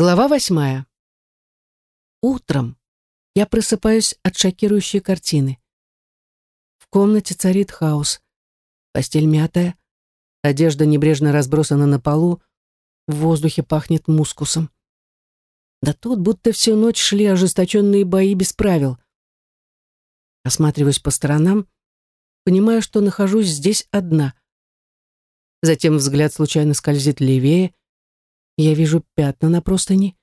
Глава восьмая. Утром я просыпаюсь от шокирующей картины. В комнате царит хаос. Постель мятая, одежда небрежно разбросана на полу, в воздухе пахнет мускусом. Да тут будто всю ночь шли ожесточенные бои без правил. Осматриваюсь по сторонам, понимаю, что нахожусь здесь одна. Затем взгляд случайно скользит левее, я вижу пятна на простыни.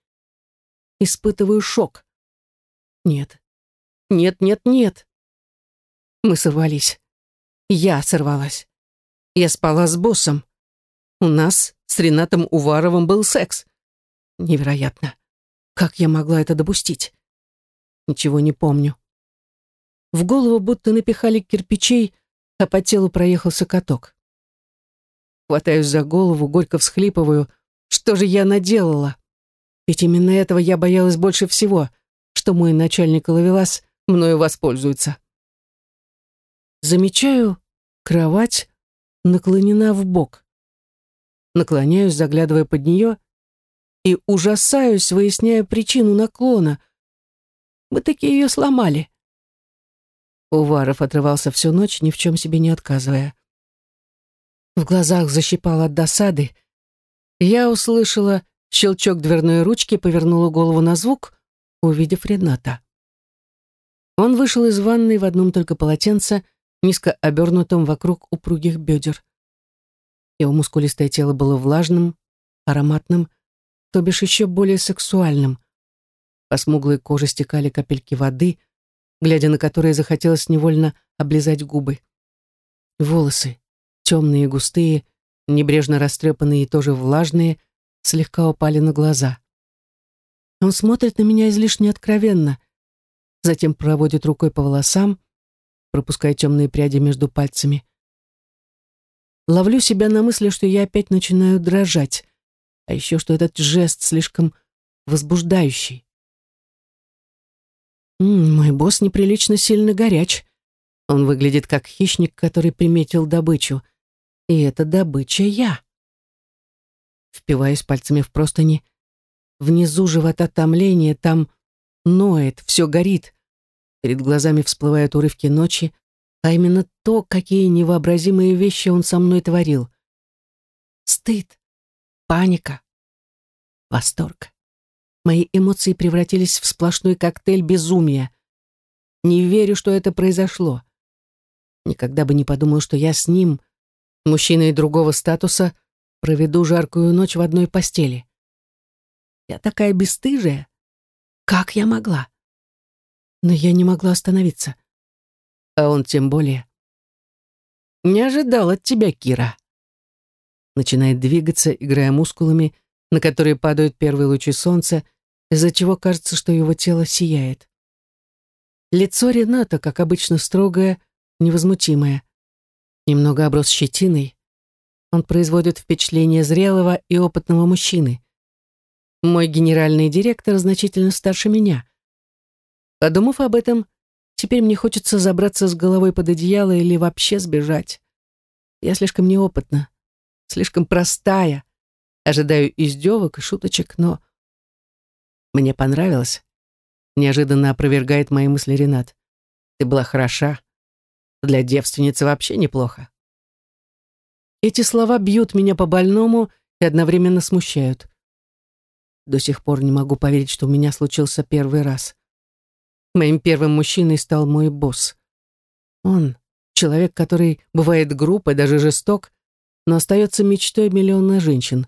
Испытываю шок. Нет. Нет, нет, нет. Мы сорвались. Я сорвалась. Я спала с боссом. У нас с Ренатом Уваровым был секс. Невероятно. Как я могла это допустить? Ничего не помню. В голову будто напихали кирпичей, а по телу проехался каток. Хватаюсь за голову, горько всхлипываю — что же я наделала? Ведь именно этого я боялась больше всего, что мой начальник Ловелас мною воспользуется. Замечаю, кровать наклонена в бок. Наклоняюсь, заглядывая под нее, и ужасаюсь, выясняя причину наклона. Мы таки ее сломали. Уваров отрывался всю ночь, ни в чем себе не отказывая. В глазах защипал от досады, я услышала щелчок дверной ручки, повернула голову на звук, увидев Рената. Он вышел из ванной в одном только полотенце, низко обернутом вокруг упругих бедер. Его мускулистое тело было влажным, ароматным, то бишь еще более сексуальным. По смуглой коже стекали капельки воды, глядя на которые захотелось невольно облизать губы. Волосы, темные и густые, небрежно растрепанные и тоже влажные, слегка упали на глаза. Он смотрит на меня излишне откровенно, затем проводит рукой по волосам, пропуская темные пряди между пальцами. Ловлю себя на мысли, что я опять начинаю дрожать, а еще что этот жест слишком возбуждающий. М -м, мой босс неприлично сильно горяч. Он выглядит как хищник, который приметил добычу — и это добыча я. Впиваюсь пальцами в простыни. Внизу живота томление, там ноет, все горит. Перед глазами всплывают урывки ночи, а именно то, какие невообразимые вещи он со мной творил. Стыд, паника, восторг. Мои эмоции превратились в сплошной коктейль безумия. Не верю, что это произошло. Никогда бы не подумал, что я с ним — мужчиной другого статуса, проведу жаркую ночь в одной постели. Я такая бесстыжая. Как я могла? Но я не могла остановиться. А он тем более. Не ожидал от тебя, Кира. Начинает двигаться, играя мускулами, на которые падают первые лучи солнца, из-за чего кажется, что его тело сияет. Лицо Рената, как обычно, строгое, невозмутимое немного оброс щетиной. Он производит впечатление зрелого и опытного мужчины. Мой генеральный директор значительно старше меня. Подумав об этом, теперь мне хочется забраться с головой под одеяло или вообще сбежать. Я слишком неопытна, слишком простая, ожидаю издевок и шуточек, но... Мне понравилось. Неожиданно опровергает мои мысли Ренат. Ты была хороша. Для девственницы вообще неплохо. Эти слова бьют меня по больному и одновременно смущают. До сих пор не могу поверить, что у меня случился первый раз. Моим первым мужчиной стал мой босс. Он — человек, который бывает груб и даже жесток, но остается мечтой миллиона женщин.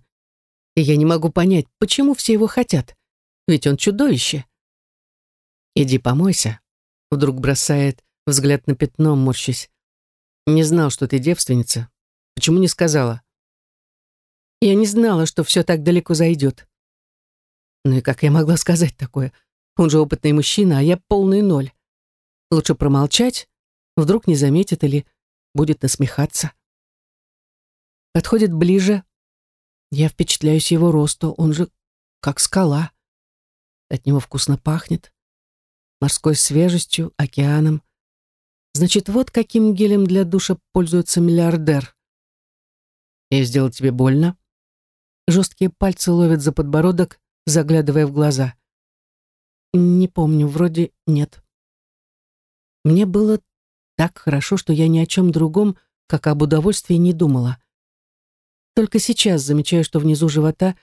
И я не могу понять, почему все его хотят. Ведь он чудовище. «Иди помойся», — вдруг бросает взгляд на пятно, морщись. «Не знал, что ты девственница. Почему не сказала?» «Я не знала, что все так далеко зайдет». «Ну и как я могла сказать такое? Он же опытный мужчина, а я полный ноль. Лучше промолчать, вдруг не заметит или будет насмехаться». Подходит ближе. Я впечатляюсь его росту, он же как скала. От него вкусно пахнет. Морской свежестью, океаном. Значит, вот каким гелем для душа пользуется миллиардер. Я сделал тебе больно? Жесткие пальцы ловят за подбородок, заглядывая в глаза. «Не помню, вроде нет». Мне было так хорошо, что я ни о чем другом, как об удовольствии, не думала. Только сейчас замечаю, что внизу живота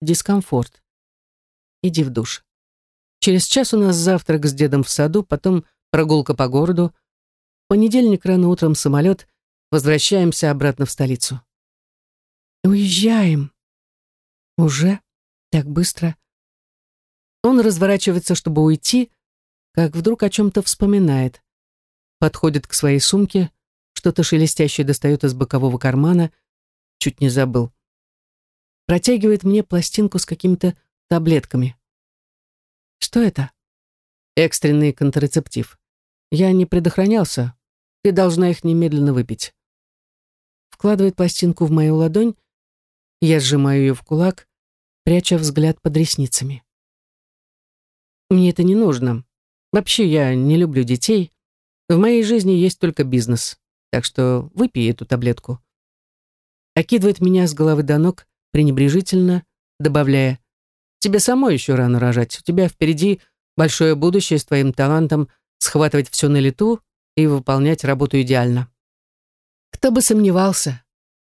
дискомфорт. Иди в душ. Через час у нас завтрак с дедом в саду, потом прогулка по городу. Понедельник рано утром самолет, возвращаемся обратно в столицу. Уезжаем. Уже? Так быстро? Он разворачивается, чтобы уйти, как вдруг о чем-то вспоминает. Подходит к своей сумке, что-то шелестящее достает из бокового кармана, чуть не забыл. Протягивает мне пластинку с какими-то таблетками. Что это? Экстренный контрацептив. Я не предохранялся. Ты должна их немедленно выпить. Вкладывает пластинку в мою ладонь. Я сжимаю ее в кулак, пряча взгляд под ресницами. Мне это не нужно. Вообще я не люблю детей. В моей жизни есть только бизнес. Так что выпей эту таблетку. Окидывает меня с головы до ног пренебрежительно, добавляя, «Тебе самой еще рано рожать. У тебя впереди большое будущее с твоим талантом схватывать все на лету и выполнять работу идеально. Кто бы сомневался,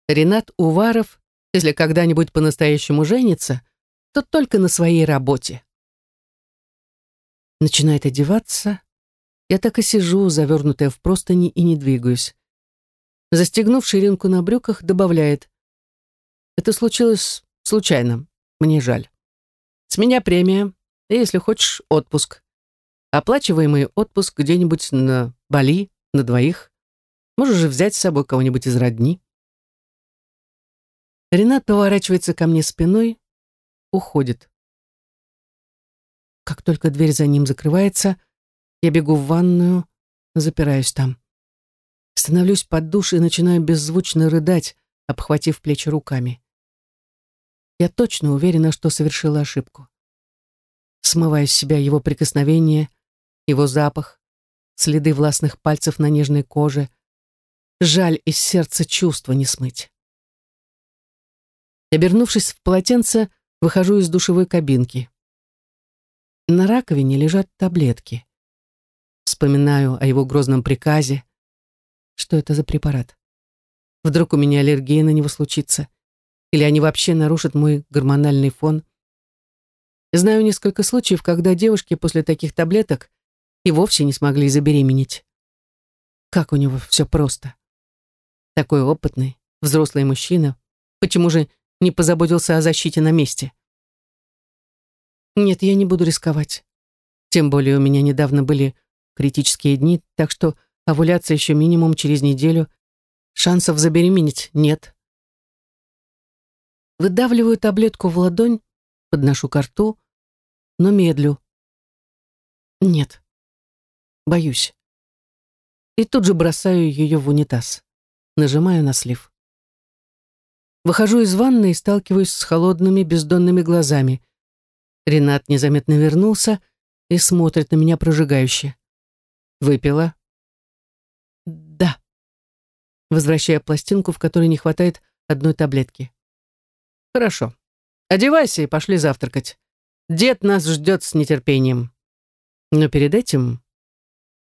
Ренат Уваров, если когда-нибудь по-настоящему женится, то только на своей работе. Начинает одеваться. Я так и сижу, завернутая в простыни, и не двигаюсь. Застегнув ширинку на брюках, добавляет. Это случилось случайно. Мне жаль. С меня премия, если хочешь, отпуск. Оплачиваемый отпуск где-нибудь на Бали, на двоих. Можешь же взять с собой кого-нибудь из родни. Ренат поворачивается ко мне спиной, уходит. Как только дверь за ним закрывается, я бегу в ванную, запираюсь там. Становлюсь под душ и начинаю беззвучно рыдать, обхватив плечи руками. Я точно уверена, что совершила ошибку смывая с себя его прикосновение, его запах, следы властных пальцев на нежной коже. Жаль, из сердца чувства не смыть. Обернувшись в полотенце, выхожу из душевой кабинки. На раковине лежат таблетки. Вспоминаю о его грозном приказе. Что это за препарат? Вдруг у меня аллергия на него случится? Или они вообще нарушат мой гормональный фон? Знаю несколько случаев, когда девушки после таких таблеток и вовсе не смогли забеременеть. Как у него все просто. Такой опытный, взрослый мужчина. Почему же не позаботился о защите на месте? Нет, я не буду рисковать. Тем более у меня недавно были критические дни, так что овуляция еще минимум через неделю. Шансов забеременеть нет. Выдавливаю таблетку в ладонь, подношу ко рту, но медлю. Нет. Боюсь. И тут же бросаю ее в унитаз. Нажимаю на слив. Выхожу из ванны и сталкиваюсь с холодными бездонными глазами. Ренат незаметно вернулся и смотрит на меня прожигающе. «Выпила?» «Да», возвращая пластинку, в которой не хватает одной таблетки. «Хорошо. Одевайся и пошли завтракать. Дед нас ждет с нетерпением. Но перед этим,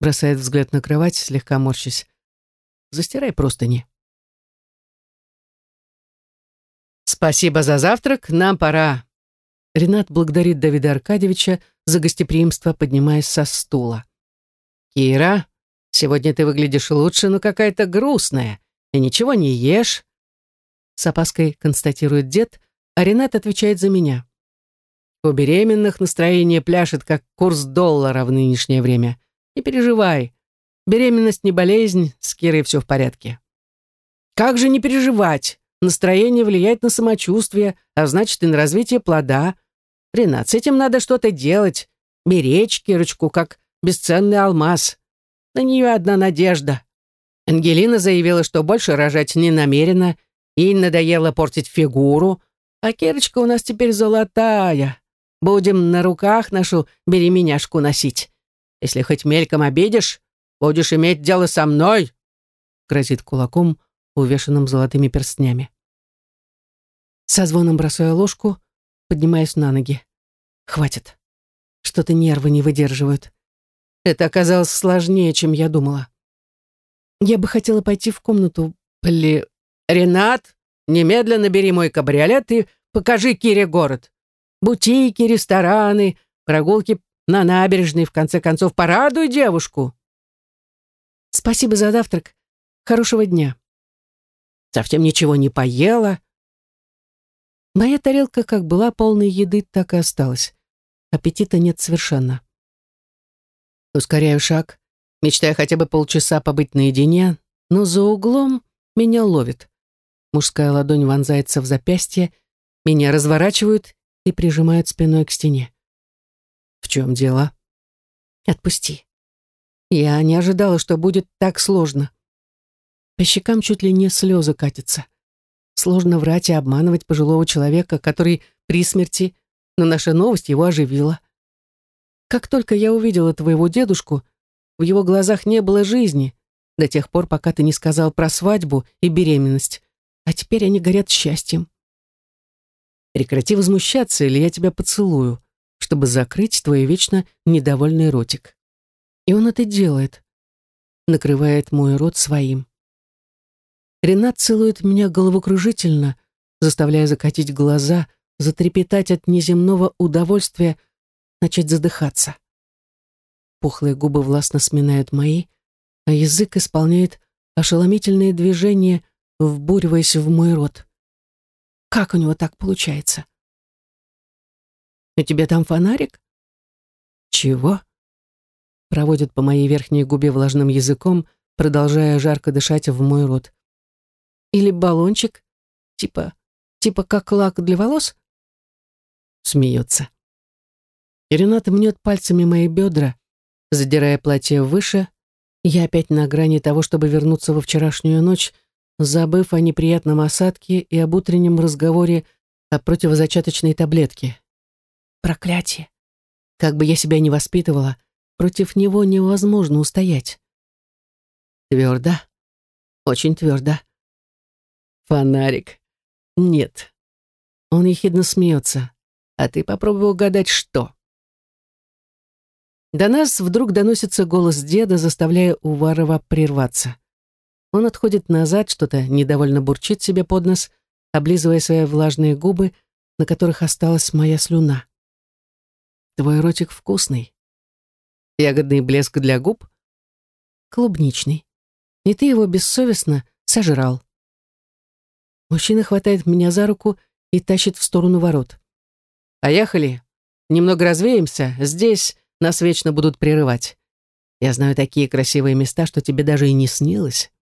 бросает взгляд на кровать, слегка морщись, застирай простыни. Спасибо за завтрак, нам пора. Ренат благодарит Давида Аркадьевича за гостеприимство, поднимаясь со стула. Кира, сегодня ты выглядишь лучше, но какая-то грустная, и ничего не ешь. С опаской констатирует дед, а Ренат отвечает за меня. У беременных настроение пляшет, как курс доллара в нынешнее время. Не переживай. Беременность не болезнь, с Кирой все в порядке. Как же не переживать? Настроение влияет на самочувствие, а значит и на развитие плода. Ренат, с этим надо что-то делать. Беречь Кирочку, как бесценный алмаз. На нее одна надежда. Ангелина заявила, что больше рожать не намерена, ей надоело портить фигуру, а Кирочка у нас теперь золотая, Будем на руках нашу беременяшку носить. Если хоть мельком обидишь, будешь иметь дело со мной!» Грозит кулаком, увешанным золотыми перстнями. Со звоном бросаю ложку, поднимаясь на ноги. Хватит. Что-то нервы не выдерживают. Это оказалось сложнее, чем я думала. Я бы хотела пойти в комнату. Пли... Ренат, немедленно бери мой кабриолет и покажи Кире город. Бутики, рестораны, прогулки на набережной, в конце концов, порадуй девушку. Спасибо за завтрак. Хорошего дня. Совсем ничего не поела. Моя тарелка как была полной еды, так и осталась. Аппетита нет совершенно. Ускоряю шаг, мечтая хотя бы полчаса побыть наедине, но за углом меня ловит. Мужская ладонь вонзается в запястье, меня разворачивают и прижимают спиной к стене. В чем дело? Отпусти. Я не ожидала, что будет так сложно. По щекам чуть ли не слезы катятся. Сложно врать и обманывать пожилого человека, который при смерти, но наша новость его оживила. Как только я увидела твоего дедушку, в его глазах не было жизни, до тех пор, пока ты не сказал про свадьбу и беременность, а теперь они горят счастьем. Прекрати возмущаться, или я тебя поцелую чтобы закрыть твой вечно недовольный ротик. И он это делает. Накрывает мой рот своим. Ренат целует меня головокружительно, заставляя закатить глаза, затрепетать от неземного удовольствия, начать задыхаться. Пухлые губы властно сминают мои, а язык исполняет ошеломительные движения, вбуриваясь в мой рот. Как у него так получается? У тебя там фонарик? Чего? Проводит по моей верхней губе влажным языком, продолжая жарко дышать в мой рот. Или баллончик? Типа, типа как лак для волос? Смеется. И Рената мнет пальцами мои бедра, задирая платье выше. Я опять на грани того, чтобы вернуться во вчерашнюю ночь, забыв о неприятном осадке и об утреннем разговоре о противозачаточной таблетке. Проклятие! Как бы я себя ни воспитывала, против него невозможно устоять. Твердо, очень твердо. Фонарик. Нет. Он ехидно смеется. А ты попробуй угадать, что. До нас вдруг доносится голос деда, заставляя Уварова прерваться. Он отходит назад, что-то недовольно бурчит себе под нос, облизывая свои влажные губы, на которых осталась моя слюна. Твой ротик вкусный. Ягодный блеск для губ? Клубничный. И ты его бессовестно сожрал. Мужчина хватает меня за руку и тащит в сторону ворот. «Поехали. Немного развеемся. Здесь нас вечно будут прерывать. Я знаю такие красивые места, что тебе даже и не снилось».